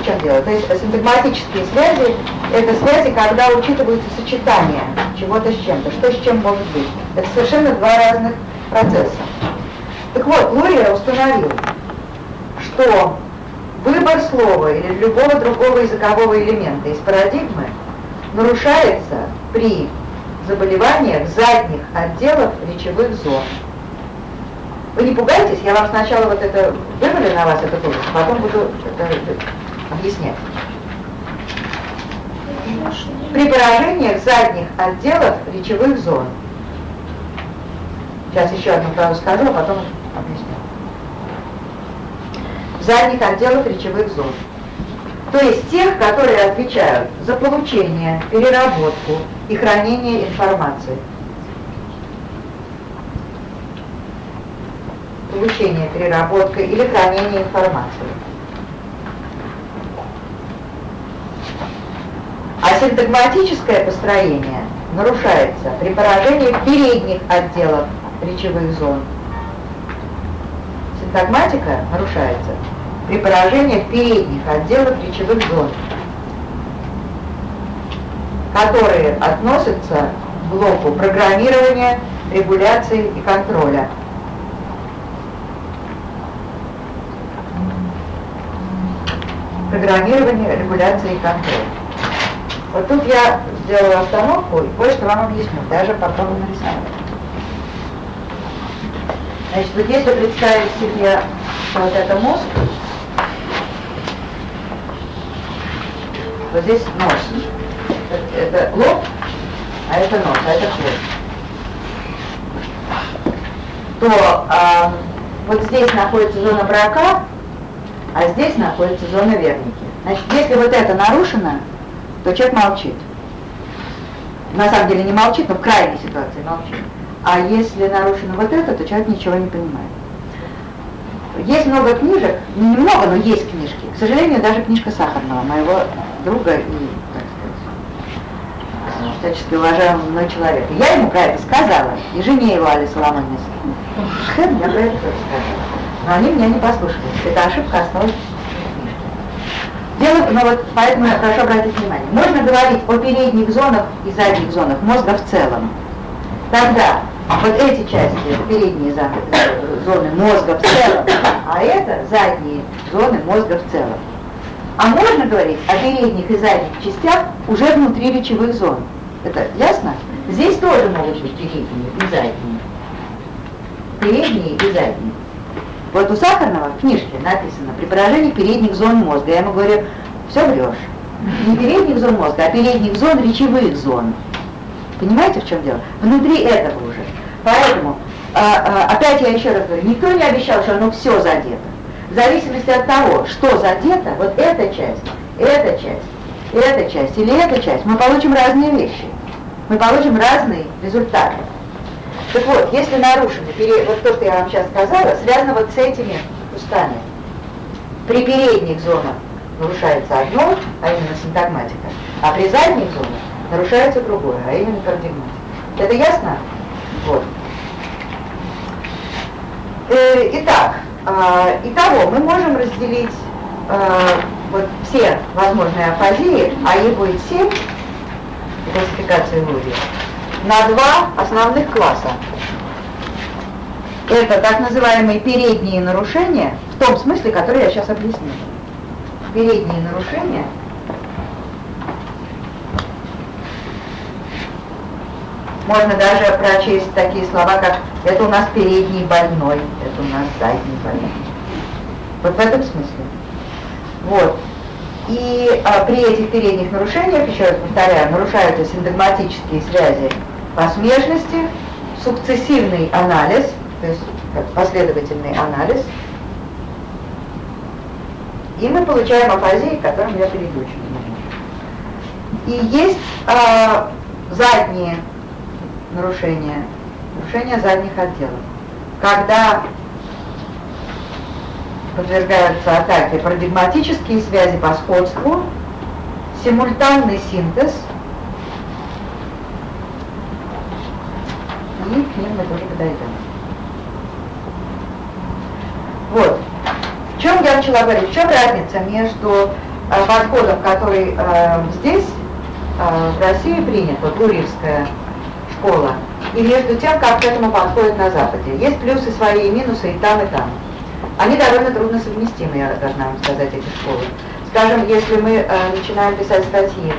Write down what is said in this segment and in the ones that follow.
в чем дело? То есть синтагматические связи – это связи, когда учитываются сочетания чего-то с чем-то. Что с чем может быть? Это совершенно два разных процесса. Так вот, Лурия установил, что выбор слова или любого другого языкового элемента из парадигмы нарушается при заболеваниях задних отделов речевых зон. Вы не пугайтесь, я вам сначала вот это вывалю на вас этот ужас, потом буду это объяснять. При поражениях задних отделов речевых зон. Сейчас еще одну фразу скажу, а потом объясню. Задних отделов речевых зон. То есть тех, которые отвечают за получение, переработку и хранение информации. Получение, переработка или хранение информации. А синтагматическое построение нарушается при поражении передних отделов речевых зон. Синтагматика нарушается при поражении передних отделов речевых зон, которые относятся к блоку программирования, регуляции и контроля. Программирование, регуляция и контроль. Вот тут я сделаю остановку и кое-что вам объясню, даже попробую нарисовать. Значит, вот если представить себе вот это мозг, вот здесь нос, это, это лоб, а это нос, а это хвост, то а, вот здесь находится зона брака, а здесь находится зона верники. Значит, если вот это нарушено, то человек молчит. На самом деле не молчит, но в крайней ситуации молчит. А если нарушено вот это, то человек ничего не понимает. Есть много книжек, ну, немного, но есть книжки. К сожалению, даже книжка Сахарного, моего друга и, так сказать, всячески уважаемого мной человека. Я ему про это сказала, и жене его, Али Соломоне. Хэм, я про это сказала. Но они меня не послушали. Это ошибка основы Дело, но вот поэтому я прошу обратить внимание. Можно говорить о передних зонах и задних зонах мозга в целом. Тогда вот эти части, передние зоны мозга в целом, а это задние зоны мозга в целом. А можно говорить о передних и задних частях уже внутри речевых зон. Это ясно? Здесь тоже могут быть передние и задние. Передние и задние. Вот у Сахарного в книжке написано при поражении передних зон мозга. Я ему говорю, все врешь. Не передних зон мозга, а передних зон речевых зон. Понимаете, в чем дело? Внутри этого уже. Поэтому, а, а, опять я еще раз говорю, никто не обещал, что оно все задето. В зависимости от того, что задето, вот эта часть, эта часть, эта часть или эта часть, мы получим разные вещи. Мы получим разные результаты. Так вот, если нарушено, вот то, что я вам сейчас сказала, связано вот с этими кустами. При передних зонах нарушается одно, а именно синтагматика, а при задних зонах нарушается другое, а именно парадигматика. Это ясно? Вот. Э, итак, э, итого мы можем разделить э, вот все возможные афазии, а их будет семь классификации Лури, на два основных класса. Это так называемые передние нарушения, в том смысле, который я сейчас объясню. Передние нарушения – Можно даже прочесть такие слова, как «это у нас передний больной», «это у нас задний больной». Вот в этом смысле. Вот. И а, при этих передних нарушениях, еще раз повторяю, нарушаются синдагматические связи по сукцессивный анализ, то есть последовательный анализ, и мы получаем афазии, к которым я перейду чуть И есть а, задние нарушения, нарушения задних отделов. Когда подвергаются атаке парадигматические связи по сходству, симультанный синтез, и к ним мы тоже подойдем. Вот. В чем я начала говорить? В чем разница между э, подходом, который э, здесь, э, в России принят, вот Гурьевская школа, и между тем, как к этому подходят на Западе. Есть плюсы свои и минусы и там, и там. Они довольно трудно совместимы, я должна вам сказать, эти школы. Скажем, если мы э, начинаем писать статьи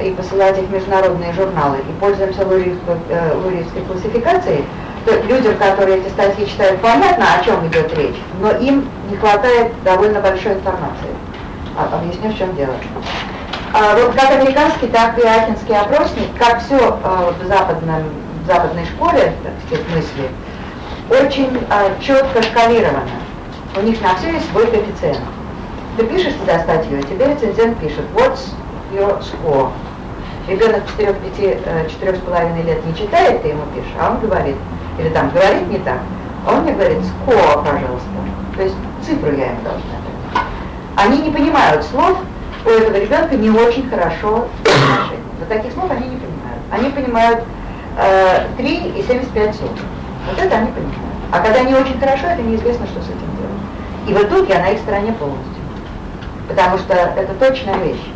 и посылать их в международные журналы и пользуемся луриевской, э, классификацией, то людям, которые эти статьи читают, понятно, о чем идет речь, но им не хватает довольно большой информации. А, объясню, в чем дело. А, вот как американский, так и ахинский опросник, как все а, в, западном, в западной школе, так сказать, мысли, очень а, четко шкалировано. У них на все есть свой коэффициент. Ты пишешь туда статью, и тебе рецензент пишет, what's your score? Ребенок 4-5, 4,5 лет не читает, ты ему пишешь, а он говорит, или там говорит не так, а он мне говорит, score, пожалуйста. То есть цифру я им должна дать. Они не понимают слов, у этого ребенка не очень хорошо отношения. Вот таких слов они не понимают. Они понимают э, 3 и 75 сотых. Вот это они понимают. А когда не очень хорошо, это неизвестно, что с этим делать. И вот тут я на их стороне полностью. Потому что это точная вещь.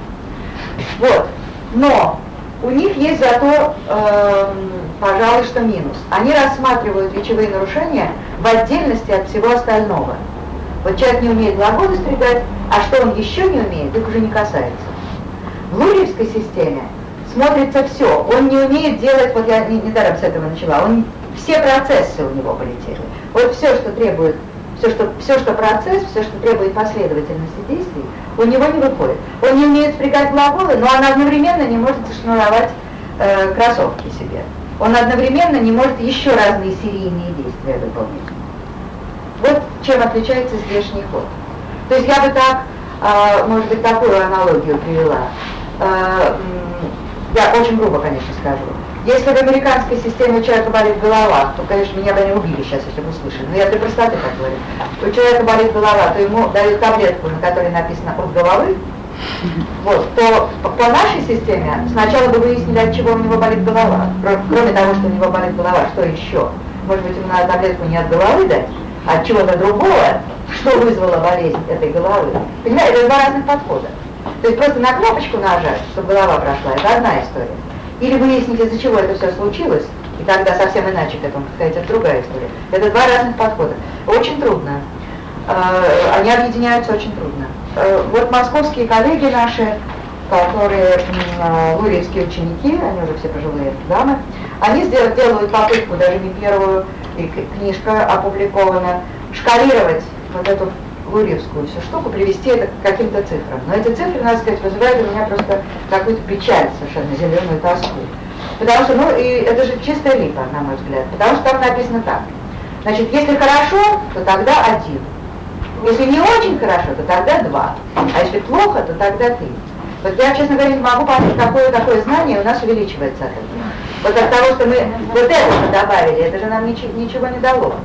Вот. Но у них есть зато, э, пожалуй, что минус. Они рассматривают речевые нарушения в отдельности от всего остального. Вот человек не умеет глаголы стригать, а что он еще не умеет, их уже не касается. В лурьевской системе смотрится все. Он не умеет делать, вот я недаром с этого начала, он, все процессы у него полетели. Вот все, что требует, все, что, все, что процесс, все, что требует последовательности действий, у него не выходит. Он не умеет спрягать глаголы, но он одновременно не может зашнуровать э, кроссовки себе. Он одновременно не может еще разные серийные действия выполнить. Вот чем отличается здешний ход. То есть я бы так, э, может быть, такую аналогию привела. Э, я очень грубо, конечно, скажу. Если в американской системе у человека болит голова, то, конечно, меня бы не убили сейчас, если бы услышали, но я для простоты так говорю. У человека болит голова, то ему дают таблетку, на которой написано «от головы», вот, то по, нашей системе сначала бы выяснили, от чего у него болит голова. Кроме того, что у него болит голова, что еще? Может быть, ему надо таблетку не от головы дать, а от чего-то другого, что вызвало болезнь этой головы. Понимаете, это два разных подхода. То есть просто на кнопочку нажать, чтобы голова прошла, это одна история. Или выяснить, из-за чего это все случилось, и тогда совсем иначе к этому подходить, это другая история. Это два разных подхода. Очень трудно. Э, они объединяются очень трудно. Э, вот московские коллеги наши, которые э, лурийские ученики, они уже все пожилые дамы, они делают попытку, даже не первую, и книжка опубликована, шкалировать вот эту лурьевскую всю штуку, привести это к каким-то цифрам. Но эти цифры, надо сказать, вызывают у меня просто какую-то печаль совершенно, зеленую тоску. Потому что, ну, и это же чистая липа, на мой взгляд, потому что там написано так. Значит, если хорошо, то тогда один. Если не очень хорошо, то тогда два. А если плохо, то тогда три. Вот я, честно говоря, не могу понять, какое такое знание у нас увеличивается от этого. Вот от того, что мы вот это добавили, это же нам ничего, ничего не дало.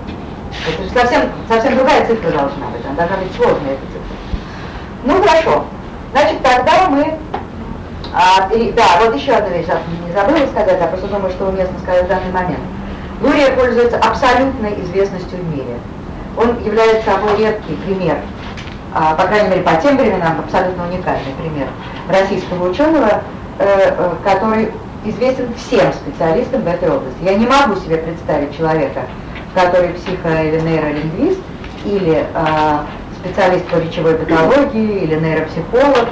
Это совсем, совсем другая цифра должна быть, она должна быть сложная эта цифра. Ну хорошо, значит тогда мы, а, и, да, вот еще одна вещь, не забыла сказать, а просто думаю, что уместно сказать в данный момент. Лурия пользуется абсолютной известностью в мире. Он является собой редкий пример, а, по крайней мере по тем временам абсолютно уникальный пример российского ученого, э, э, который известен всем специалистам в этой области. Я не могу себе представить человека, который психо- или нейролингвист, или э, специалист по речевой патологии, или нейропсихолог,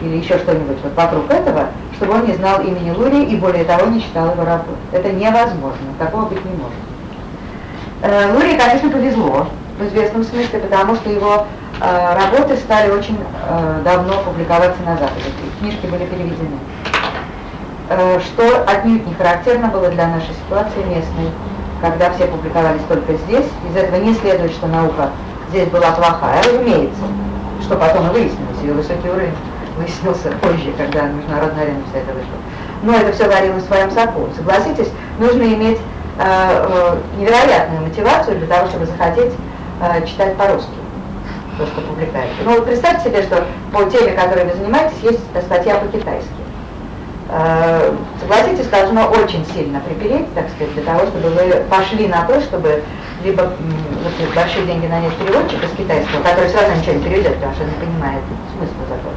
или еще что-нибудь вот вокруг этого, чтобы он не знал имени Лурии и более того не читал его работу. Это невозможно, такого быть не может. Э, Лурии, конечно, повезло в известном смысле, потому что его э, работы стали очень э, давно публиковаться на Западе, книжки были переведены. Э, что отнюдь не характерно было для нашей ситуации местной когда все публиковались только здесь, из этого не следует, что наука здесь была плохая, разумеется, что потом и выяснилось, ее высокий уровень выяснился позже, когда международная арена вся это вышла. Но это все варилось в своем соку. Согласитесь, нужно иметь э, э, невероятную мотивацию для того, чтобы захотеть э, читать по-русски то, что публикуете. Ну вот представьте себе, что по теме, которой вы занимаетесь, есть статья по-китайски. Э, согласитесь, должно очень сильно припереть, так сказать, для того, чтобы вы пошли на то, чтобы либо вот, большие деньги нанять переводчика с китайского, который все равно ничего не переведет, потому что не понимает смысла закона.